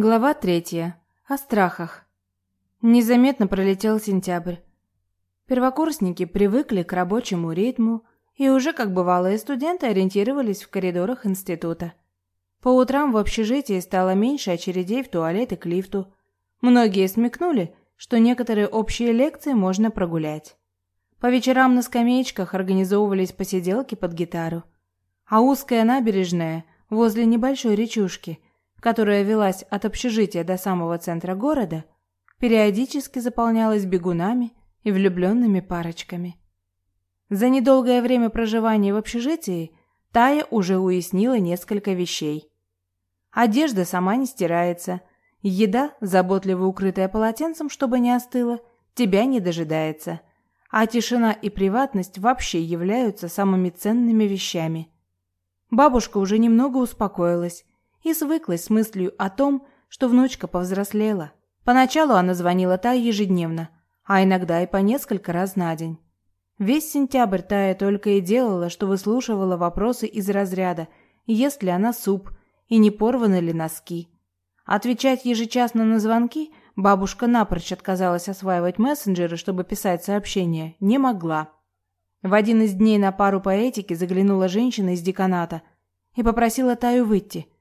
Глава третья. О страхах. Незаметно пролетел сентябрь. Первокурсники привыкли к рабочему ритму и уже, как бывалые студенты, ориентировались в коридорах института. По утрам в общежитии стало меньше очередей в туалет и к лифту. Многие смекнули, что некоторые общие лекции можно прогулять. По вечерам на скамеечках организовывались посиделки под гитару. А узкая набережная возле небольшой речушки – которая велась от общежития до самого центра города, периодически заполнялась бегунами и влюбленными парочками. За недолгое время проживания в общежитии Тая уже уяснила несколько вещей. Одежда сама не стирается, еда, заботливо укрытая полотенцем, чтобы не остыла, тебя не дожидается, а тишина и приватность вообще являются самыми ценными вещами. Бабушка уже немного успокоилась и свыклась с мыслью о том, что внучка повзрослела. Поначалу она звонила Тае ежедневно, а иногда и по несколько раз на день. Весь сентябрь Тая только и делала, что выслушивала вопросы из разряда «Ест ли она суп?» и «Не порваны ли носки?». Отвечать ежечасно на звонки бабушка напрочь отказалась осваивать мессенджеры, чтобы писать сообщения, не могла. В один из дней на пару по этике заглянула женщина из деканата и попросила Таю выйти –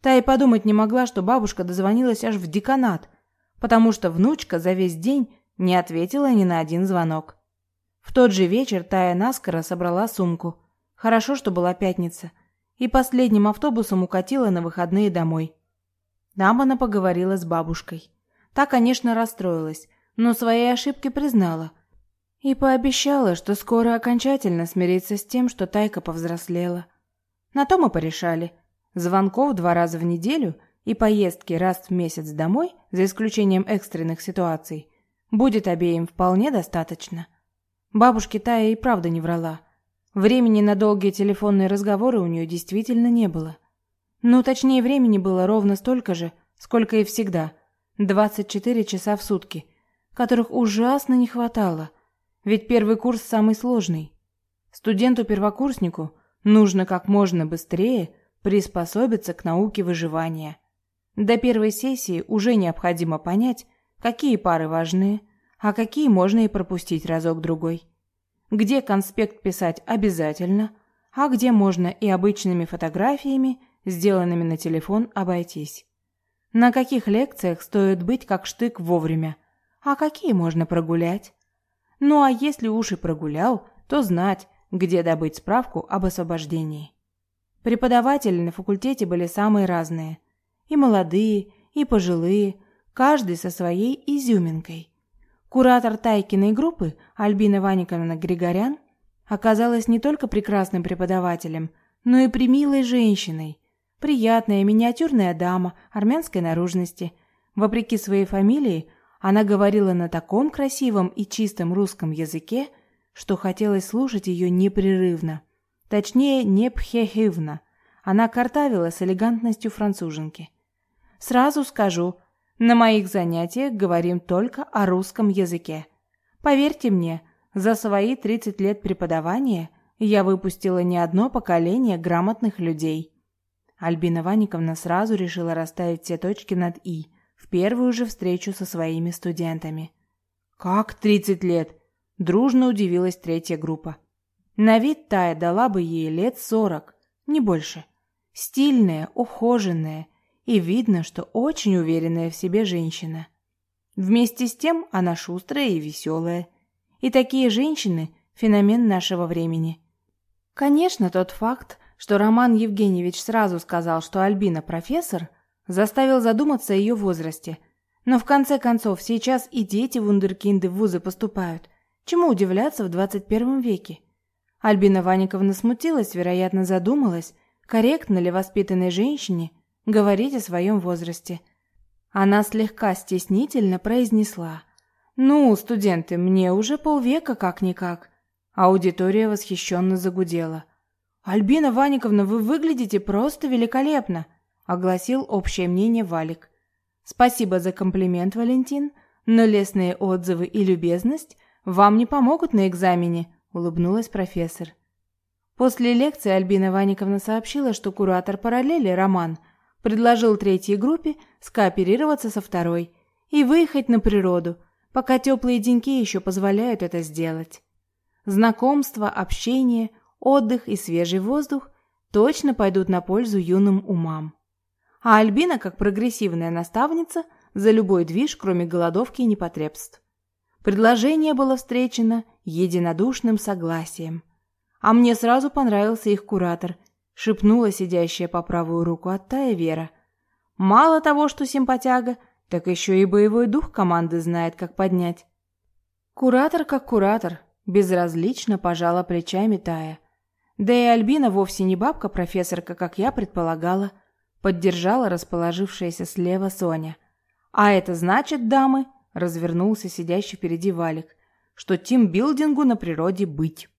Та и подумать не могла, что бабушка дозвонилась аж в деканат, потому что внучка за весь день не ответила ни на один звонок. В тот же вечер Тая наскоро собрала сумку. Хорошо, что была пятница. И последним автобусом укатила на выходные домой. Там она поговорила с бабушкой. Та, конечно, расстроилась, но свои ошибки признала. И пообещала, что скоро окончательно смирится с тем, что Тайка повзрослела. На то мы порешали – Звонков два раза в неделю и поездки раз в месяц домой, за исключением экстренных ситуаций, будет обеим вполне достаточно. Бабушке Тая и правда не врала. Времени на долгие телефонные разговоры у нее действительно не было. Ну, точнее, времени было ровно столько же, сколько и всегда. 24 часа в сутки, которых ужасно не хватало. Ведь первый курс самый сложный. Студенту-первокурснику нужно как можно быстрее приспособиться к науке выживания. До первой сессии уже необходимо понять, какие пары важны, а какие можно и пропустить разок-другой. Где конспект писать обязательно, а где можно и обычными фотографиями, сделанными на телефон, обойтись. На каких лекциях стоит быть как штык вовремя, а какие можно прогулять. Ну а если уж и прогулял, то знать, где добыть справку об освобождении. Преподаватели на факультете были самые разные. И молодые, и пожилые, каждый со своей изюминкой. Куратор Тайкиной группы Альбина Ваниковна Григорян оказалась не только прекрасным преподавателем, но и примилой женщиной. Приятная миниатюрная дама армянской наружности. Вопреки своей фамилии, она говорила на таком красивом и чистом русском языке, что хотелось слушать ее непрерывно. Точнее, не пхехивна. Она картавила с элегантностью француженки. Сразу скажу, на моих занятиях говорим только о русском языке. Поверьте мне, за свои 30 лет преподавания я выпустила не одно поколение грамотных людей. Альбина Ваниковна сразу решила расставить все точки над «и» в первую же встречу со своими студентами. «Как 30 лет?» – дружно удивилась третья группа. На вид Тая дала бы ей лет сорок, не больше. Стильная, ухоженная и видно, что очень уверенная в себе женщина. Вместе с тем она шустрая и веселая. И такие женщины – феномен нашего времени. Конечно, тот факт, что Роман Евгеньевич сразу сказал, что Альбина профессор, заставил задуматься о ее возрасте. Но в конце концов, сейчас и дети-вундеркинды в вузы поступают. Чему удивляться в 21 веке? Альбина Ваниковна смутилась, вероятно, задумалась, корректно ли воспитанной женщине говорить о своем возрасте. Она слегка стеснительно произнесла. «Ну, студенты, мне уже полвека как-никак». Аудитория восхищенно загудела. «Альбина Ваниковна, вы выглядите просто великолепно», — огласил общее мнение Валик. «Спасибо за комплимент, Валентин, но лестные отзывы и любезность вам не помогут на экзамене», улыбнулась профессор. После лекции Альбина Ваниковна сообщила, что куратор параллели Роман предложил третьей группе скооперироваться со второй и выехать на природу, пока теплые деньки еще позволяют это сделать. Знакомство, общение, отдых и свежий воздух точно пойдут на пользу юным умам. А Альбина, как прогрессивная наставница, за любой движ, кроме голодовки и непотребств. Предложение было встречено единодушным согласием. А мне сразу понравился их куратор, шепнула сидящая по правую руку от Вера. Мало того, что симпатяга, так еще и боевой дух команды знает, как поднять. Куратор как куратор, безразлично пожала плечами Тая. Да и Альбина вовсе не бабка-профессорка, как я предполагала, поддержала расположившаяся слева Соня. А это значит, дамы, развернулся сидящий впереди Валик, что тимбилдингу на природе быть.